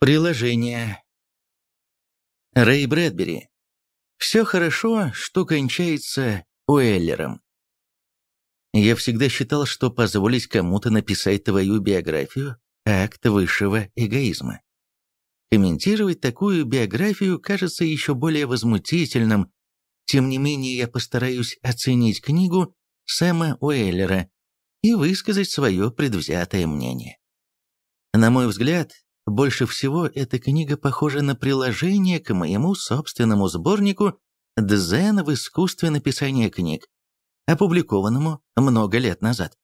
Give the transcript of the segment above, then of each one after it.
Приложение. Рэй Брэдбери. Все хорошо, что кончается Уэллером. Я всегда считал, что позволить кому-то написать твою биографию – акт высшего эгоизма. Комментировать такую биографию кажется еще более возмутительным, тем не менее я постараюсь оценить книгу Сэма Уэллера и высказать свое предвзятое мнение. На мой взгляд, больше всего эта книга похожа на приложение к моему собственному сборнику «Дзен в искусстве написания книг», опубликованному много лет назад.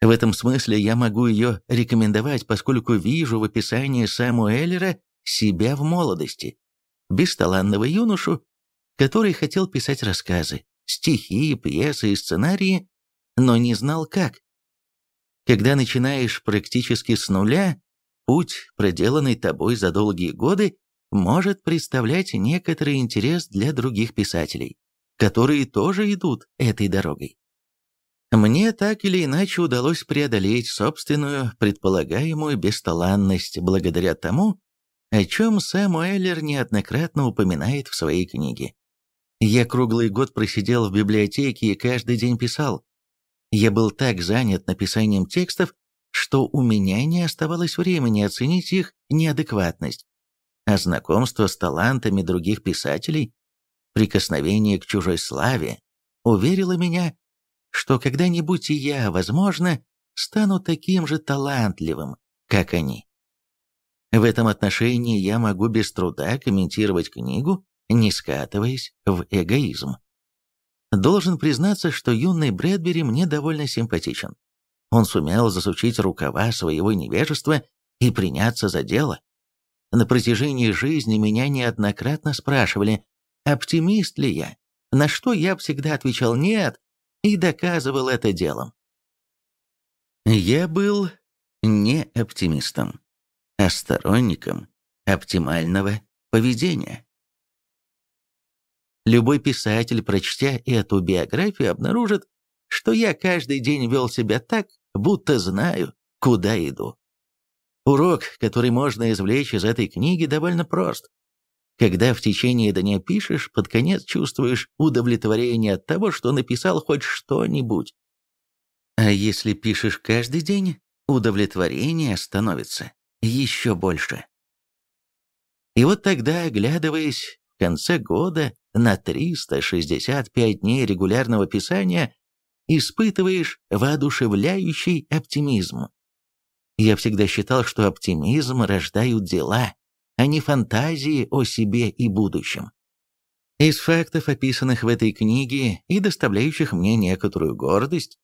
В этом смысле я могу ее рекомендовать, поскольку вижу в описании Самуэллера себя в молодости, бесталанного юношу, который хотел писать рассказы, стихи, пьесы и сценарии, но не знал как. Когда начинаешь практически с нуля, путь, проделанный тобой за долгие годы, может представлять некоторый интерес для других писателей, которые тоже идут этой дорогой. Мне так или иначе удалось преодолеть собственную предполагаемую бесталанность благодаря тому, о чем Сэм Уэллер неоднократно упоминает в своей книге. Я круглый год просидел в библиотеке и каждый день писал. Я был так занят написанием текстов, что у меня не оставалось времени оценить их неадекватность. А знакомство с талантами других писателей, прикосновение к чужой славе, уверило меня, что когда-нибудь и я, возможно, стану таким же талантливым, как они. В этом отношении я могу без труда комментировать книгу, не скатываясь в эгоизм. Должен признаться, что юный Брэдбери мне довольно симпатичен. Он сумел засучить рукава своего невежества и приняться за дело. На протяжении жизни меня неоднократно спрашивали, оптимист ли я, на что я всегда отвечал «нет» и доказывал это делом. Я был не оптимистом, а сторонником оптимального поведения. Любой писатель, прочтя эту биографию, обнаружит, что я каждый день вел себя так, будто знаю, куда иду. Урок, который можно извлечь из этой книги, довольно прост. Когда в течение дня пишешь, под конец чувствуешь удовлетворение от того, что написал хоть что-нибудь. А если пишешь каждый день, удовлетворение становится еще больше. И вот тогда, оглядываясь в конце года на 365 дней регулярного писания, испытываешь воодушевляющий оптимизм. Я всегда считал, что оптимизм рождают дела, а не фантазии о себе и будущем. Из фактов, описанных в этой книге и доставляющих мне некоторую гордость,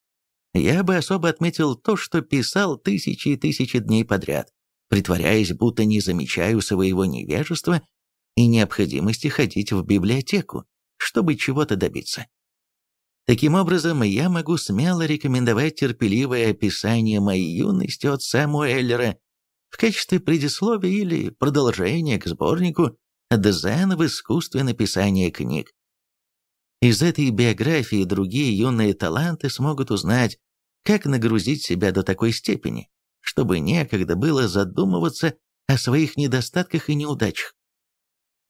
я бы особо отметил то, что писал тысячи и тысячи дней подряд, притворяясь, будто не замечаю своего невежества и необходимости ходить в библиотеку, чтобы чего-то добиться. Таким образом, я могу смело рекомендовать терпеливое описание моей юности от Самуэллера в качестве предисловия или продолжения к сборнику «Дзен в искусстве написания книг». Из этой биографии другие юные таланты смогут узнать, как нагрузить себя до такой степени, чтобы некогда было задумываться о своих недостатках и неудачах.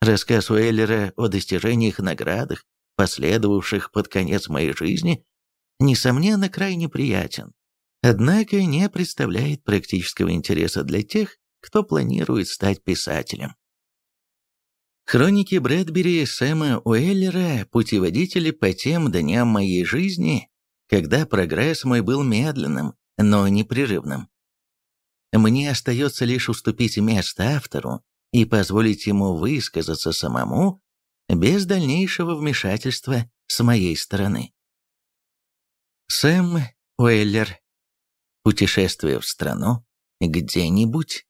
Рассказ Уэллера о достижениях и наградах, последовавших под конец моей жизни, несомненно, крайне приятен, однако не представляет практического интереса для тех, кто планирует стать писателем. Хроники Брэдбери Сэма Уэллера – путеводители по тем дням моей жизни, когда прогресс мой был медленным, но непрерывным. Мне остается лишь уступить место автору и позволить ему высказаться самому без дальнейшего вмешательства с моей стороны. Сэм Уэллер. Путешествие в страну где-нибудь.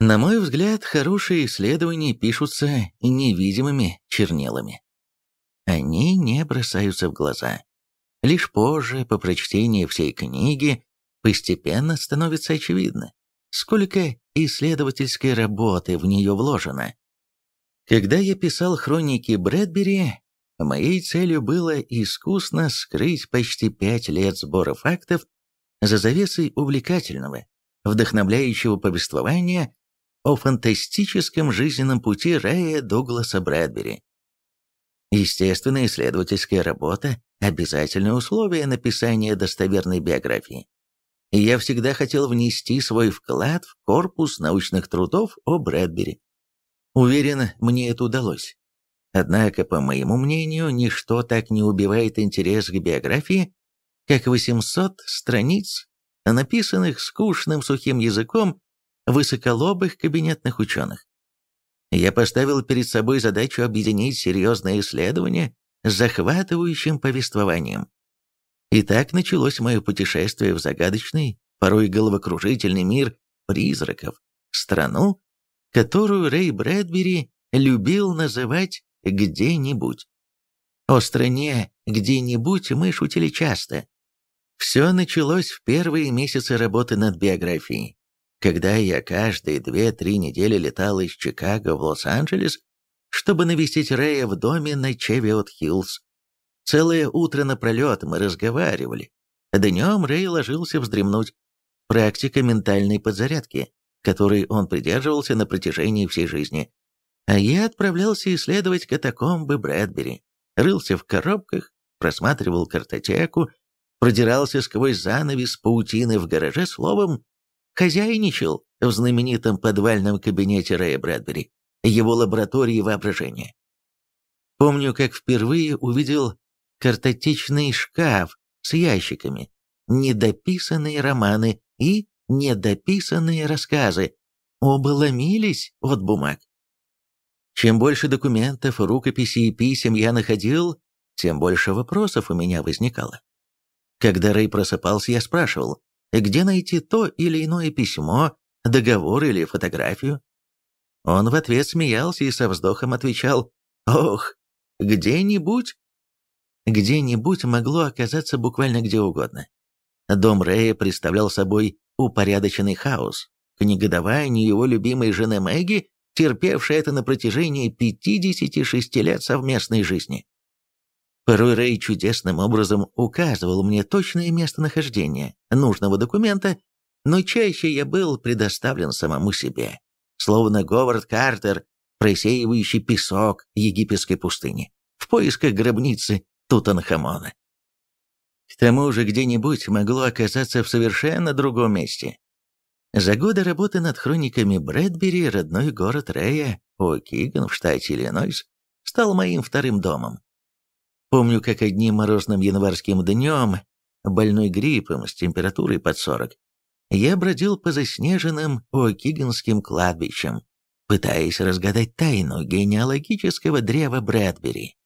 На мой взгляд, хорошие исследования пишутся невидимыми чернилами. Они не бросаются в глаза. Лишь позже, по прочтении всей книги, постепенно становится очевидно, сколько исследовательской работы в нее вложено. Когда я писал хроники Брэдбери, моей целью было искусно скрыть почти пять лет сбора фактов за завесой увлекательного, вдохновляющего повествования, о фантастическом жизненном пути Рэя Дугласа Брэдбери. Естественно, исследовательская работа – обязательное условие написания достоверной биографии. И я всегда хотел внести свой вклад в корпус научных трудов о Брэдбери. Уверен, мне это удалось. Однако, по моему мнению, ничто так не убивает интерес к биографии, как 800 страниц, написанных скучным сухим языком высоколобых кабинетных ученых. Я поставил перед собой задачу объединить серьезное исследование с захватывающим повествованием. И так началось мое путешествие в загадочный, порой головокружительный мир призраков, страну, которую Рэй Брэдбери любил называть «где-нибудь». О стране «где-нибудь» мы шутили часто. Все началось в первые месяцы работы над биографией когда я каждые две-три недели летал из Чикаго в Лос-Анджелес, чтобы навестить Рэя в доме на Чевиот-Хиллз. Целое утро напролет мы разговаривали. Днем Рэй ложился вздремнуть. Практика ментальной подзарядки, которой он придерживался на протяжении всей жизни. А я отправлялся исследовать катакомбы Брэдбери. Рылся в коробках, просматривал картотеку, продирался сквозь занавес паутины в гараже, словом, хозяйничал в знаменитом подвальном кабинете Рэя Брэдбери, его лаборатории воображения. Помню, как впервые увидел картотечный шкаф с ящиками, недописанные романы и недописанные рассказы. Оба ломились от бумаг. Чем больше документов, рукописей и писем я находил, тем больше вопросов у меня возникало. Когда Рэй просыпался, я спрашивал, где найти то или иное письмо, договор или фотографию. Он в ответ смеялся и со вздохом отвечал «Ох, где-нибудь». Где-нибудь могло оказаться буквально где угодно. Дом Рэя представлял собой упорядоченный хаос, к негодованию его любимой жены Мэгги, терпевшей это на протяжении 56 лет совместной жизни. Порой Рэй чудесным образом указывал мне точное местонахождение нужного документа, но чаще я был предоставлен самому себе, словно Говард Картер, просеивающий песок египетской пустыни, в поисках гробницы Тутанхамона. К тому же где-нибудь могло оказаться в совершенно другом месте. За годы работы над хрониками Брэдбери родной город Рэя, О'Киган в штате Иллинойс, стал моим вторым домом. Помню, как одним морозным январским днем, больной гриппом с температурой под 40, я бродил по заснеженным О'Киганским кладбищам, пытаясь разгадать тайну генеалогического древа Брэдбери.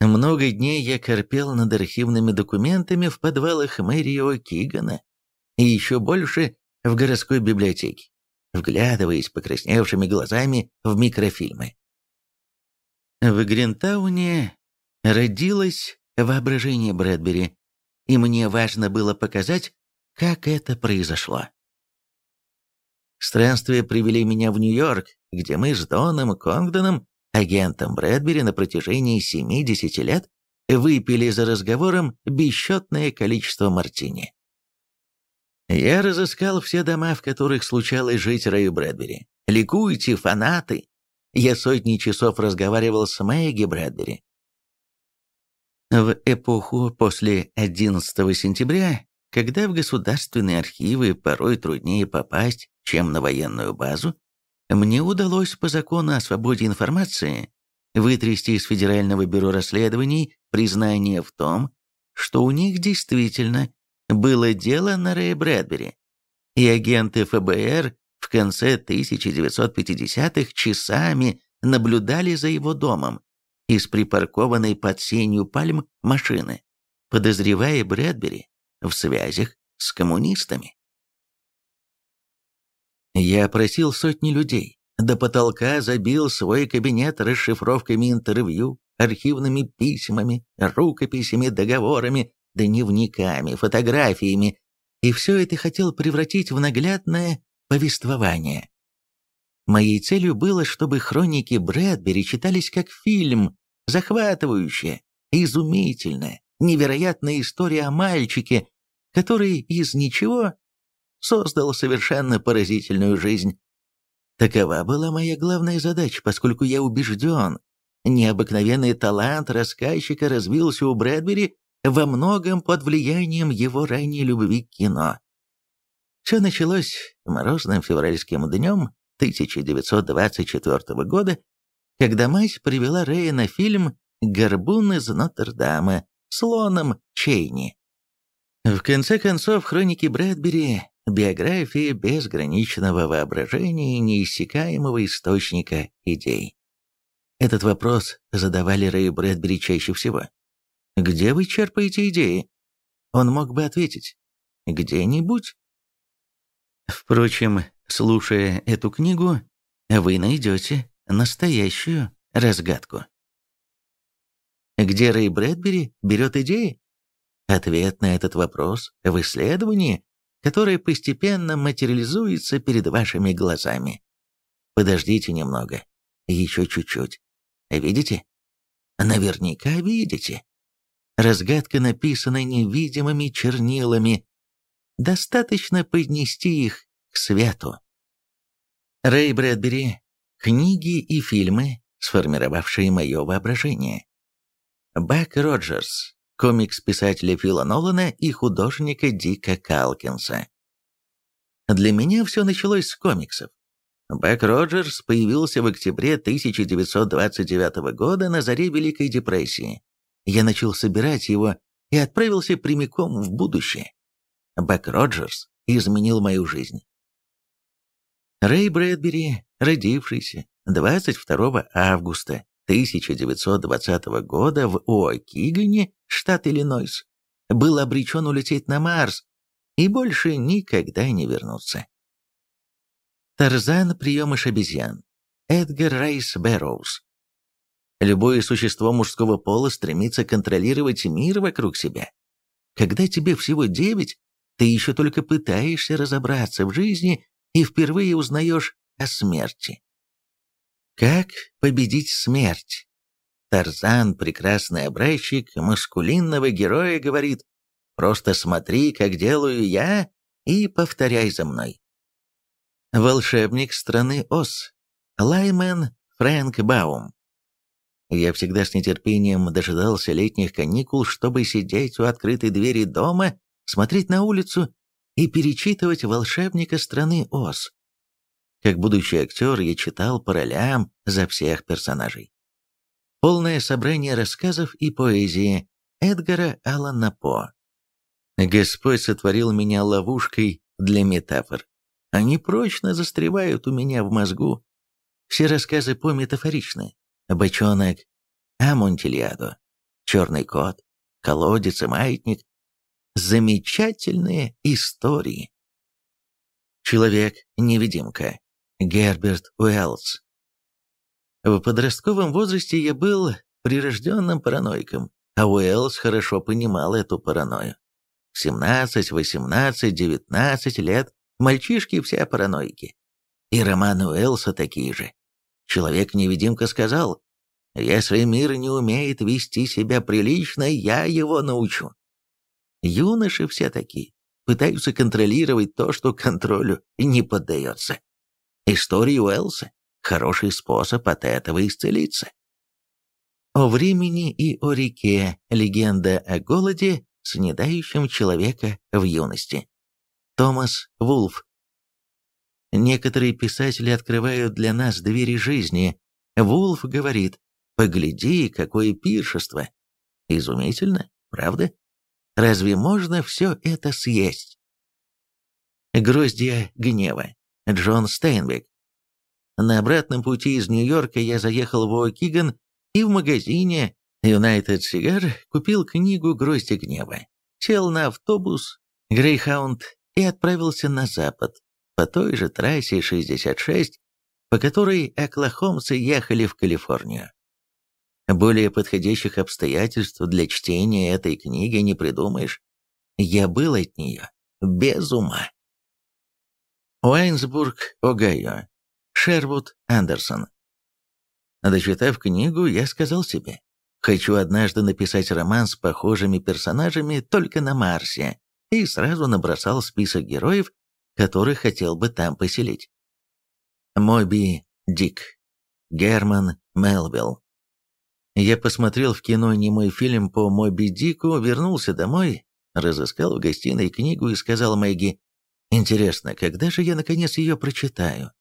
Много дней я корпел над архивными документами в подвалах мэрии О'Кигана и еще больше в городской библиотеке, вглядываясь покрасневшими глазами в микрофильмы. В Гринтауне родилось воображение Брэдбери, и мне важно было показать, как это произошло. Странствия привели меня в Нью-Йорк, где мы с Доном Конгдоном, агентом Брэдбери на протяжении 70 лет, выпили за разговором бесчетное количество мартини. Я разыскал все дома, в которых случалось жить Рэю Брэдбери. Ликуйте, фанаты! Я сотни часов разговаривал с Мэгги Брэдбери, в эпоху после 11 сентября, когда в государственные архивы порой труднее попасть, чем на военную базу, мне удалось по закону о свободе информации вытрясти из Федерального бюро расследований признание в том, что у них действительно было дело на Рэя Брэдбери, и агенты ФБР в конце 1950-х часами наблюдали за его домом, из припаркованной под сенью пальм машины, подозревая Брэдбери в связях с коммунистами. Я опросил сотни людей, до потолка забил свой кабинет расшифровками интервью, архивными письмами, рукописями, договорами, дневниками, фотографиями, и все это хотел превратить в наглядное повествование. Моей целью было, чтобы хроники Брэдбери читались как фильм, захватывающая, изумительная, невероятная история о мальчике, который из ничего создал совершенно поразительную жизнь. Такова была моя главная задача, поскольку я убежден, необыкновенный талант рассказчика развился у Брэдбери во многом под влиянием его ранней любви к кино. Все началось морозным февральским днем 1924 года, когда мать привела Рэя на фильм «Горбун из Нотр-Дама» с Лоном Чейни. В конце концов, хроники Брэдбери – биография безграничного воображения и неиссякаемого источника идей. Этот вопрос задавали Рэю Брэдбери чаще всего. «Где вы черпаете идеи?» Он мог бы ответить «где-нибудь». Впрочем, слушая эту книгу, вы найдете настоящую разгадку. Где Рэй Брэдбери берет идеи? Ответ на этот вопрос в исследовании, которое постепенно материализуется перед вашими глазами. Подождите немного, еще чуть-чуть. Видите? Наверняка видите. Разгадка написана невидимыми чернилами. Достаточно поднести их к свету. Рэй Брэдбери. Книги и фильмы, сформировавшие мое воображение. Бак Роджерс комикс писателя Фила Нолана и художника Дика Калкинса. Для меня все началось с комиксов. Бак Роджерс появился в октябре 1929 года на заре Великой депрессии. Я начал собирать его и отправился прямиком в будущее. Бак Роджерс изменил мою жизнь. Рэй Брэдбери, родившийся 22 августа 1920 года в Уокигане, штат Иллинойс, был обречен улететь на Марс и больше никогда не вернуться. Тарзан приемыш обезьян. Эдгар Райс Бэрроуз. Любое существо мужского пола стремится контролировать мир вокруг себя. Когда тебе всего девять, ты еще только пытаешься разобраться в жизни и впервые узнаешь о смерти. Как победить смерть? Тарзан, прекрасный образчик маскулинного героя, говорит «Просто смотри, как делаю я, и повторяй за мной». Волшебник страны Оз. Лаймен Фрэнк Баум. Я всегда с нетерпением дожидался летних каникул, чтобы сидеть у открытой двери дома, смотреть на улицу и перечитывать волшебника страны Оз. Как будущий актер я читал по ролям за всех персонажей. Полное собрание рассказов и поэзии Эдгара Аллана По. Господь сотворил меня ловушкой для метафор. Они прочно застревают у меня в мозгу. Все рассказы по метафоричны. Бочонок, Амонтильядо, Черный кот, Колодец и Маятник. Замечательные истории. Человек-невидимка. Герберт Уэллс. В подростковом возрасте я был прирожденным параноиком, а Уэллс хорошо понимал эту паранойю. В 17, 18, 19 лет мальчишки все параноики. И романы Уэллса такие же. Человек-невидимка сказал, «Если мир не умеет вести себя прилично, я его научу». Юноши все такие, пытаются контролировать то, что контролю не поддается. История Уэллса – хороший способ от этого исцелиться. О времени и о реке – легенда о голоде, снедающем человека в юности. Томас Вулф. Некоторые писатели открывают для нас двери жизни. Вулф говорит, погляди, какое пиршество. Изумительно, правда? Разве можно все это съесть? Гроздья гнева. Джон Стейнбек. На обратном пути из Нью-Йорка я заехал в О'Киган и в магазине United Cigar купил книгу «Грозди гнева», сел на автобус Грейхаунд и отправился на запад, по той же трассе 66, по которой оклахомцы ехали в Калифорнию. Более подходящих обстоятельств для чтения этой книги не придумаешь. Я был от нее без ума. Уайнсбург, Огайо. Шервуд Андерсон. Дочитав книгу, я сказал себе, хочу однажды написать роман с похожими персонажами только на Марсе, и сразу набросал список героев, которых хотел бы там поселить. Моби Дик. Герман Мелвилл. Я посмотрел в кино немой фильм по Моби Дику, вернулся домой, разыскал в гостиной книгу и сказал Мэгги, «Интересно, когда же я наконец ее прочитаю?»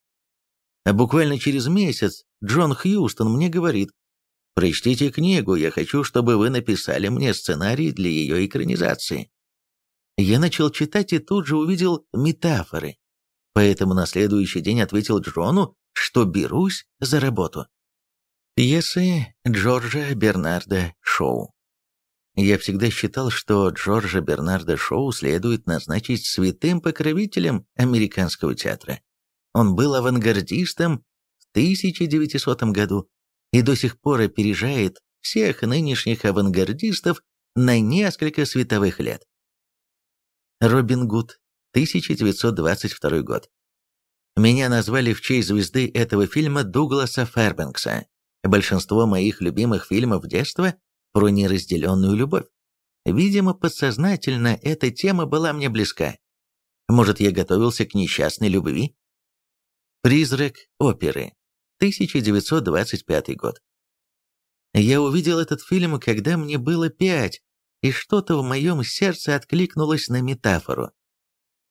А буквально через месяц Джон Хьюстон мне говорит, «Прочтите книгу, я хочу, чтобы вы написали мне сценарий для ее экранизации». Я начал читать и тут же увидел метафоры, поэтому на следующий день ответил Джону, что берусь за работу. Пьесы Джорджа Бернарда Шоу. Я всегда считал, что Джорджа Бернарда Шоу следует назначить святым покровителем американского театра. Он был авангардистом в 1900 году и до сих пор опережает всех нынешних авангардистов на несколько световых лет. Робин Гуд, 1922 год. Меня назвали в честь звезды этого фильма Дугласа Фербенкса. Большинство моих любимых фильмов детства про неразделенную любовь. Видимо, подсознательно эта тема была мне близка. Может, я готовился к несчастной любви? «Призрак оперы», 1925 год. Я увидел этот фильм, когда мне было пять, и что-то в моем сердце откликнулось на метафору.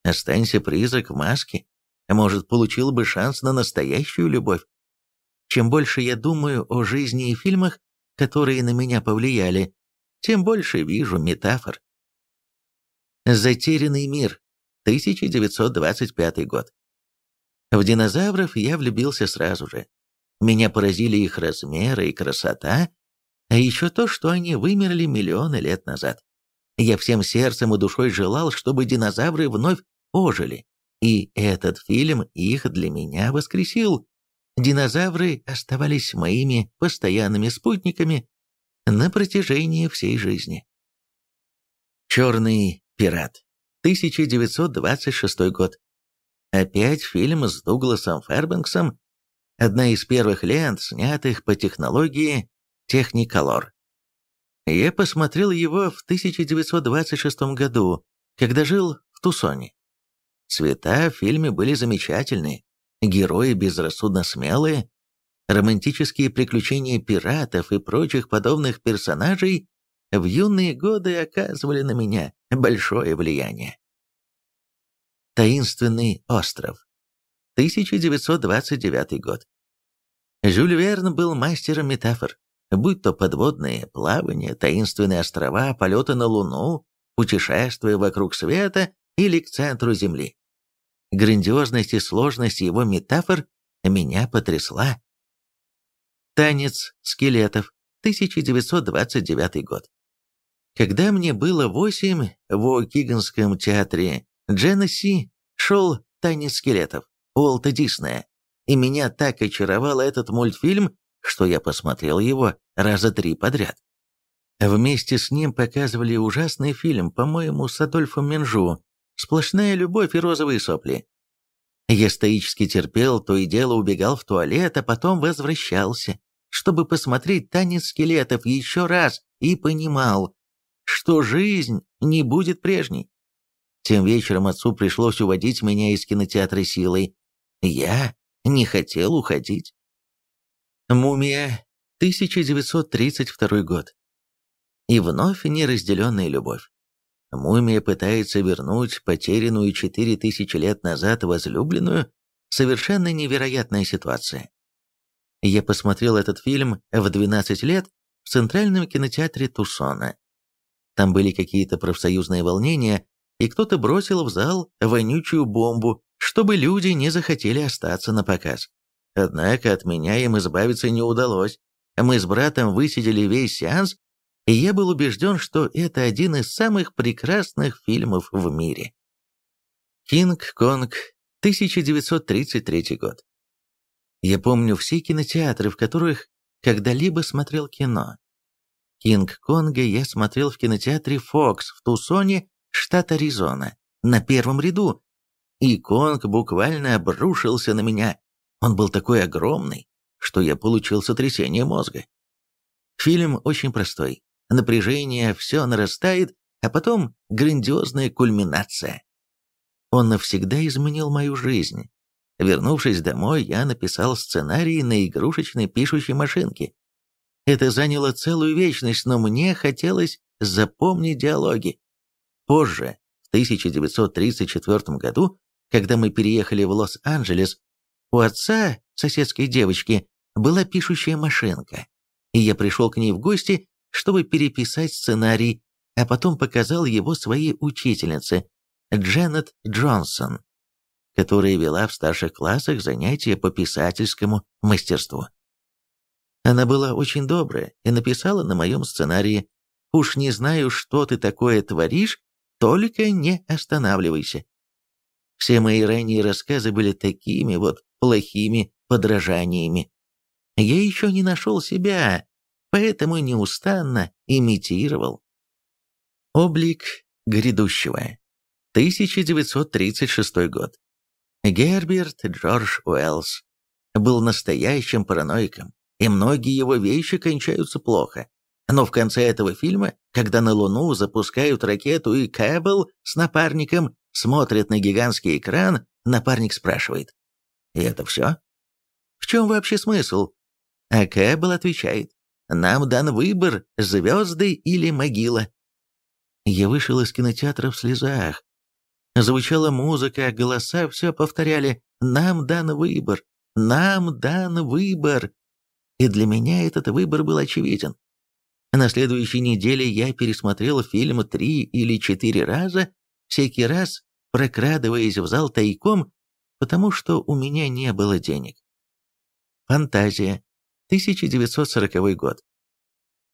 «Останься призрак в маске», может, получил бы шанс на настоящую любовь. Чем больше я думаю о жизни и фильмах, которые на меня повлияли, тем больше вижу метафор. «Затерянный мир», 1925 год. В динозавров я влюбился сразу же. Меня поразили их размеры и красота, а еще то, что они вымерли миллионы лет назад. Я всем сердцем и душой желал, чтобы динозавры вновь ожили. И этот фильм их для меня воскресил. Динозавры оставались моими постоянными спутниками на протяжении всей жизни. «Черный пират», 1926 год. Опять фильм с Дугласом Фербенксом, одна из первых лент, снятых по технологии Technicolor. Я посмотрел его в 1926 году, когда жил в Тусоне. Цвета в фильме были замечательные, герои безрассудно смелые, романтические приключения пиратов и прочих подобных персонажей в юные годы оказывали на меня большое влияние. Таинственный остров. 1929 год. Жюль Верн был мастером метафор, будь то подводные плавания, таинственные острова, полеты на Луну, путешествия вокруг света или к центру Земли. Грандиозность и сложность его метафор меня потрясла. Танец скелетов, 1929 год. Когда мне было восемь, в Окиганском театре Дженнесси шел «Танец скелетов» Уолта Диснея, и меня так очаровал этот мультфильм, что я посмотрел его раза три подряд. Вместе с ним показывали ужасный фильм, по-моему, с Адольфом Менжу Сплошная любовь и розовые сопли. Я стоически терпел, то и дело убегал в туалет, а потом возвращался, чтобы посмотреть танец скелетов еще раз, и понимал, что жизнь не будет прежней. Тем вечером отцу пришлось уводить меня из кинотеатра силой. Я не хотел уходить. Мумия, 1932 год. И вновь неразделенная любовь. Мумия пытается вернуть потерянную четыре тысячи лет назад возлюбленную. Совершенно невероятная ситуация. Я посмотрел этот фильм в 12 лет в Центральном кинотеатре Тусона. Там были какие-то профсоюзные волнения, и кто-то бросил в зал вонючую бомбу, чтобы люди не захотели остаться на показ. Однако от меня им избавиться не удалось. Мы с братом высидели весь сеанс и я был убежден, что это один из самых прекрасных фильмов в мире. «Кинг-Конг», 1933 год. Я помню все кинотеатры, в которых когда-либо смотрел кино. «Кинг-Конга» я смотрел в кинотеатре «Фокс» в Тусоне, штат Аризона, на первом ряду. И Конг буквально обрушился на меня. Он был такой огромный, что я получил сотрясение мозга. Фильм очень простой напряжение, все нарастает, а потом грандиозная кульминация. Он навсегда изменил мою жизнь. Вернувшись домой, я написал сценарий на игрушечной пишущей машинке. Это заняло целую вечность, но мне хотелось запомнить диалоги. Позже, в 1934 году, когда мы переехали в Лос-Анджелес, у отца соседской девочки была пишущая машинка, и я пришел к ней в гости, чтобы переписать сценарий, а потом показал его своей учительнице, Дженнет Джонсон, которая вела в старших классах занятия по писательскому мастерству. Она была очень добрая и написала на моем сценарии «Уж не знаю, что ты такое творишь, только не останавливайся». Все мои ранние рассказы были такими вот плохими подражаниями. Я еще не нашел себя, поэтому неустанно имитировал. Облик грядущего. 1936 год. Герберт Джордж Уэллс был настоящим параноиком, и многие его вещи кончаются плохо. Но в конце этого фильма, когда на Луну запускают ракету и Кэббл с напарником смотрят на гигантский экран, напарник спрашивает, «И это все? В чем вообще смысл?» А Кэббл отвечает, «Нам дан выбор, звезды или могила». Я вышел из кинотеатра в слезах, Звучала музыка, голоса все повторяли «Нам дан выбор! Нам дан выбор!» И для меня этот выбор был очевиден. На следующей неделе я пересмотрел фильм три или четыре раза, всякий раз прокрадываясь в зал тайком, потому что у меня не было денег. Фантазия. 1940 год.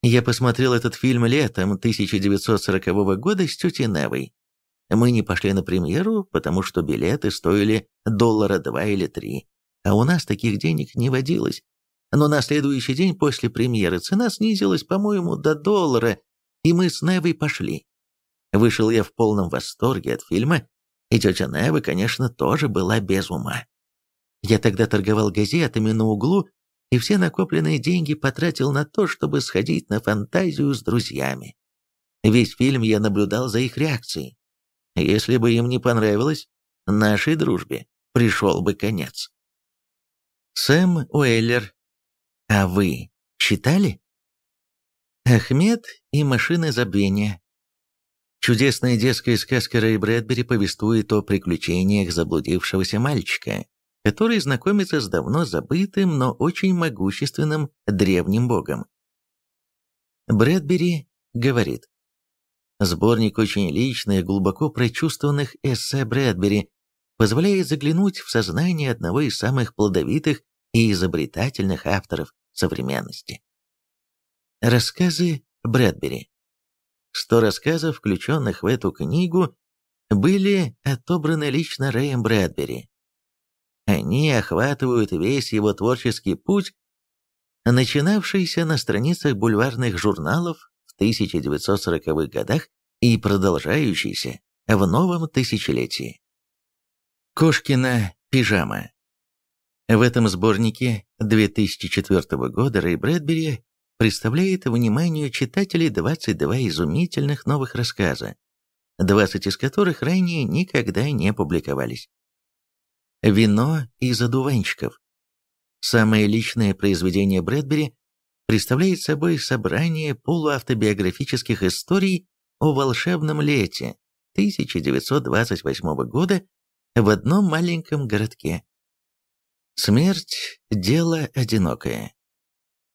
Я посмотрел этот фильм летом 1940 года с тетей Невой. Мы не пошли на премьеру, потому что билеты стоили доллара два или три, а у нас таких денег не водилось. Но на следующий день после премьеры цена снизилась, по-моему, до доллара, и мы с Невой пошли. Вышел я в полном восторге от фильма, и тетя Нева, конечно, тоже была без ума. Я тогда торговал газетами на углу, и все накопленные деньги потратил на то, чтобы сходить на фантазию с друзьями. Весь фильм я наблюдал за их реакцией. Если бы им не понравилось, нашей дружбе пришел бы конец. Сэм Уэллер. А вы читали? Ахмед и машины забвения. Чудесная детская сказка Рэй Брэдбери повествует о приключениях заблудившегося мальчика, который знакомится с давно забытым, но очень могущественным древним богом. Брэдбери говорит, Сборник очень личных, глубоко прочувствованных эссе Брэдбери позволяет заглянуть в сознание одного из самых плодовитых и изобретательных авторов современности. Рассказы Брэдбери. Сто рассказов, включенных в эту книгу, были отобраны лично Рэем Брэдбери. Они охватывают весь его творческий путь, начинавшийся на страницах бульварных журналов в 1940-х годах и продолжающийся в новом тысячелетии. Кошкина пижама. В этом сборнике 2004 года Рэй Брэдбери представляет вниманию читателей 22 изумительных новых рассказа, 20 из которых ранее никогда не публиковались. «Вино из одуванчиков» Самое личное произведение Брэдбери представляет собой собрание полуавтобиографических историй о волшебном лете 1928 года в одном маленьком городке. Смерть – дело одинокое.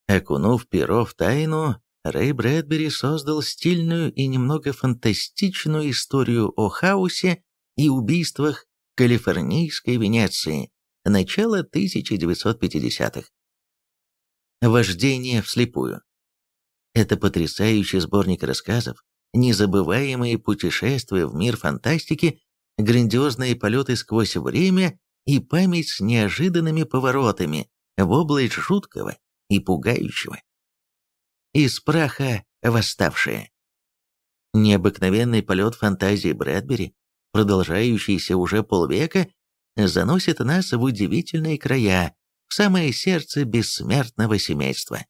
Окунув перо в тайну, Рэй Брэдбери создал стильную и немного фантастичную историю о хаосе и убийствах калифорнийской Венеции начала 1950-х. Вождение вслепую. Это потрясающий сборник рассказов, незабываемые путешествия в мир фантастики, грандиозные полеты сквозь время и память с неожиданными поворотами в область жуткого и пугающего. Из праха восставшие. Необыкновенный полет фантазии Брэдбери, продолжающийся уже полвека, заносит нас в удивительные края, в самое сердце бессмертного семейства.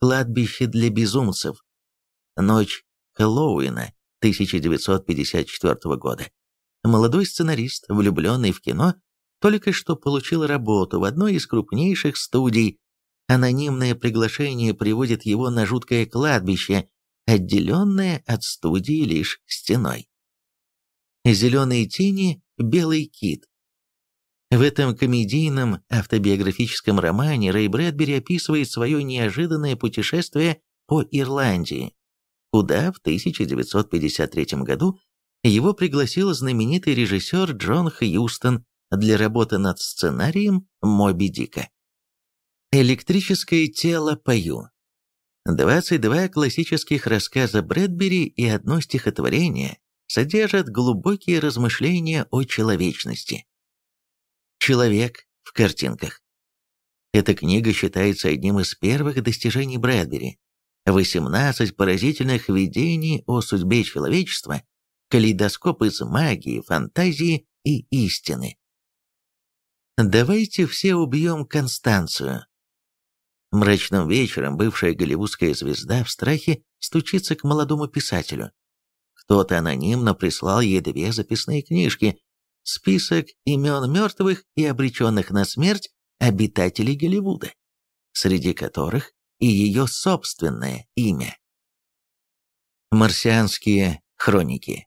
Кладбище для безумцев. Ночь Хэллоуина 1954 года. Молодой сценарист, влюбленный в кино, только что получил работу в одной из крупнейших студий. Анонимное приглашение приводит его на жуткое кладбище, отделенное от студии лишь стеной. «Зеленые тени. Белый кит». В этом комедийном автобиографическом романе Рэй Брэдбери описывает свое неожиданное путешествие по Ирландии, куда в 1953 году его пригласил знаменитый режиссер Джон Хьюстон для работы над сценарием «Моби Дика». «Электрическое тело пою». 22 классических рассказа Брэдбери и одно стихотворение содержат глубокие размышления о человечности. Человек в картинках. Эта книга считается одним из первых достижений Брэдбери. 18 поразительных видений о судьбе человечества, калейдоскоп из магии, фантазии и истины. Давайте все убьем Констанцию. Мрачным вечером бывшая голливудская звезда в страхе стучится к молодому писателю. Кто-то анонимно прислал ей две записные книжки, список имен мертвых и обреченных на смерть обитателей Голливуда, среди которых и ее собственное имя. Марсианские хроники.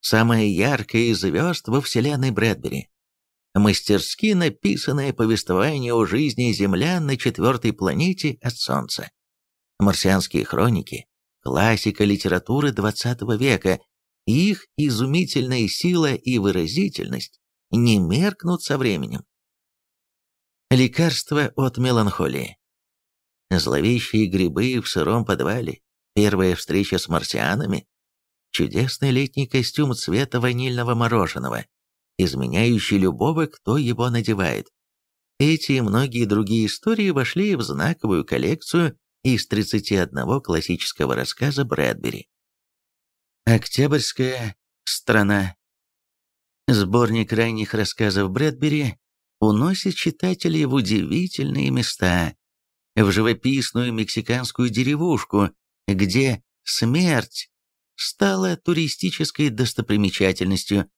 Самое яркое из звезд во вселенной Брэдбери. Мастерски написанное повествование о жизни землян на четвертой планете от Солнца. Марсианские хроники – классика литературы XX века, их изумительная сила и выразительность не меркнут со временем. Лекарство от меланхолии. Зловещие грибы в сыром подвале, первая встреча с марсианами, чудесный летний костюм цвета ванильного мороженого, изменяющий любого, кто его надевает. Эти и многие другие истории вошли в знаковую коллекцию из 31 классического рассказа Брэдбери. Октябрьская страна. Сборник ранних рассказов Брэдбери уносит читателей в удивительные места, в живописную мексиканскую деревушку, где смерть стала туристической достопримечательностью,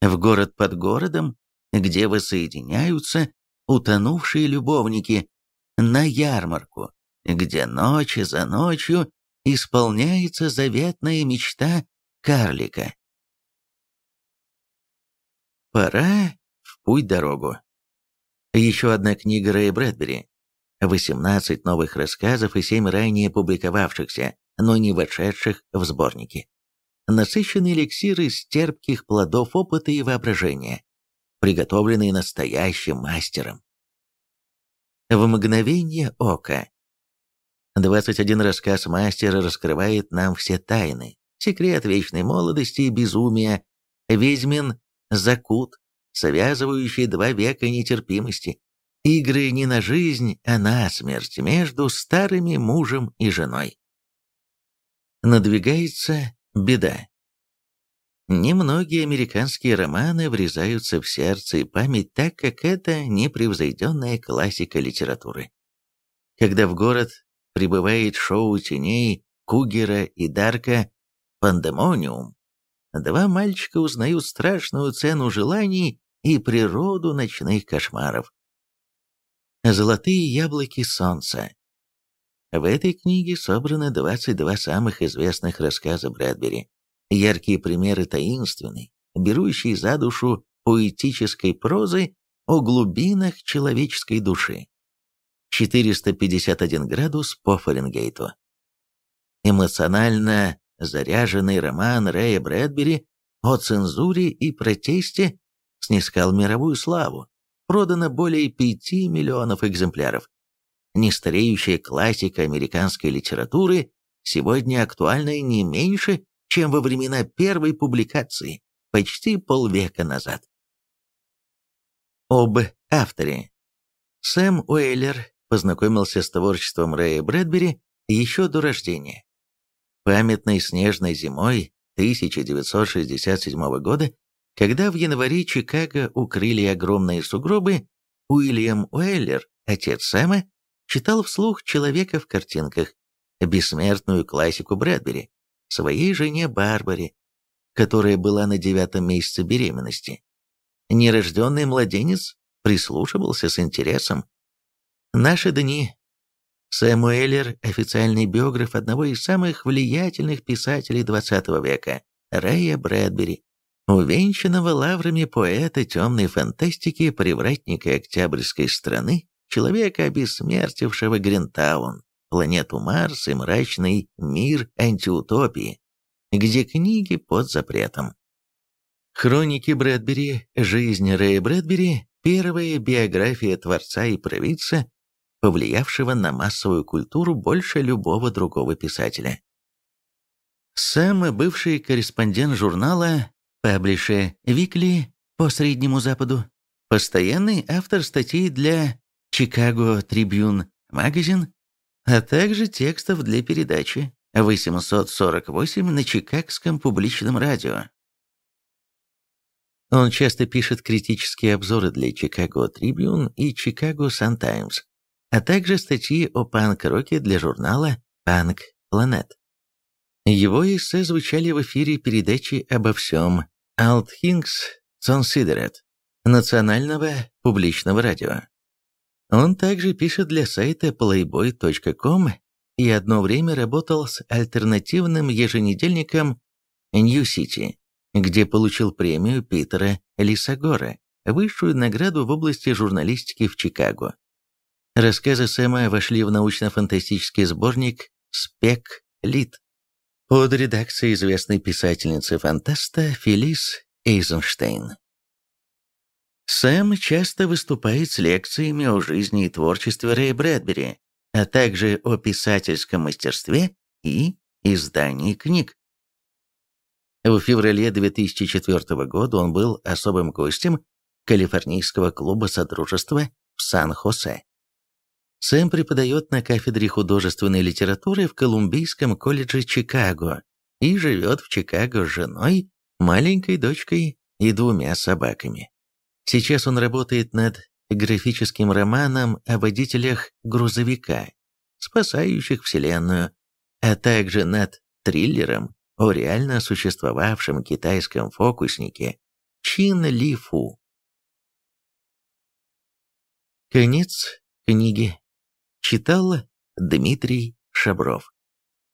в город под городом, где воссоединяются утонувшие любовники, на ярмарку, где ночь за ночью исполняется заветная мечта карлика. Пора в путь-дорогу. Еще одна книга Рэя Брэдбери. 18 новых рассказов и 7 ранее публиковавшихся, но не вошедших в сборники. Насыщенный эликсир из терпких плодов опыта и воображения, приготовленный настоящим мастером. В мгновение ока 21 рассказ мастера раскрывает нам все тайны, секрет вечной молодости и безумия, ведьмин закут, связывающий два века нетерпимости, игры не на жизнь, а на смерть между старыми мужем и женой. Надвигается беда. Немногие американские романы врезаются в сердце и память так, как это непревзойденная классика литературы. Когда в город прибывает шоу теней Кугера и Дарка «Пандемониум». Два мальчика узнают страшную цену желаний и природу ночных кошмаров. «Золотые яблоки солнца». В этой книге собраны 22 самых известных рассказа Брэдбери. Яркие примеры таинственной, берущей за душу поэтической прозы о глубинах человеческой души. 451 градус по Фаренгейту. Эмоционально заряженный роман Рэя Брэдбери о цензуре и протесте снискал мировую славу. Продано более 5 миллионов экземпляров. Нестареющая классика американской литературы сегодня актуальна не меньше, чем во времена первой публикации, почти полвека назад. Об авторе. Сэм Уэйлер познакомился с творчеством Рэя Брэдбери еще до рождения. Памятной снежной зимой 1967 года, когда в январе Чикаго укрыли огромные сугробы, Уильям Уэллер, отец Сэма, читал вслух «Человека в картинках», бессмертную классику Брэдбери, своей жене Барбаре, которая была на девятом месяце беременности. нерожденный младенец прислушивался с интересом. Наши дни. Сэм Уэллер – официальный биограф одного из самых влиятельных писателей XX века, Рэя Брэдбери, увенчанного лаврами поэта темной фантастики, привратника Октябрьской страны, человека, обессмертившего Гринтаун, планету Марс и мрачный мир антиутопии, где книги под запретом. Хроники Брэдбери, жизнь Рэя Брэдбери, первая биография творца и провидца, повлиявшего на массовую культуру больше любого другого писателя. Сам бывший корреспондент журнала Паблише Викли по Среднему Западу, постоянный автор статей для Chicago Tribune Magazine, а также текстов для передачи 848 на Чикагском публичном радио. Он часто пишет критические обзоры для Chicago Tribune и Chicago Sun-Times, а также статьи о панк-роке для журнала Punk Planet. Его эссе звучали в эфире передачи обо всем Alt Things Considered национального публичного радио. Он также пишет для сайта playboy.com и одно время работал с альтернативным еженедельником New City, где получил премию Питера Лисагора, высшую награду в области журналистики в Чикаго. Рассказы Сэма вошли в научно-фантастический сборник «Спек Лит» под редакцией известной писательницы-фантаста Фелис Эйзенштейн. Сэм часто выступает с лекциями о жизни и творчестве Рэя Брэдбери, а также о писательском мастерстве и издании книг. В феврале 2004 года он был особым гостем Калифорнийского клуба Содружества в Сан-Хосе. Сэм преподает на кафедре художественной литературы в Колумбийском колледже Чикаго и живет в Чикаго с женой, маленькой дочкой и двумя собаками. Сейчас он работает над графическим романом о водителях грузовика, спасающих Вселенную, а также над триллером о реально существовавшем китайском фокуснике Чин Ли Фу. Конец книги. Читал Дмитрий Шабров.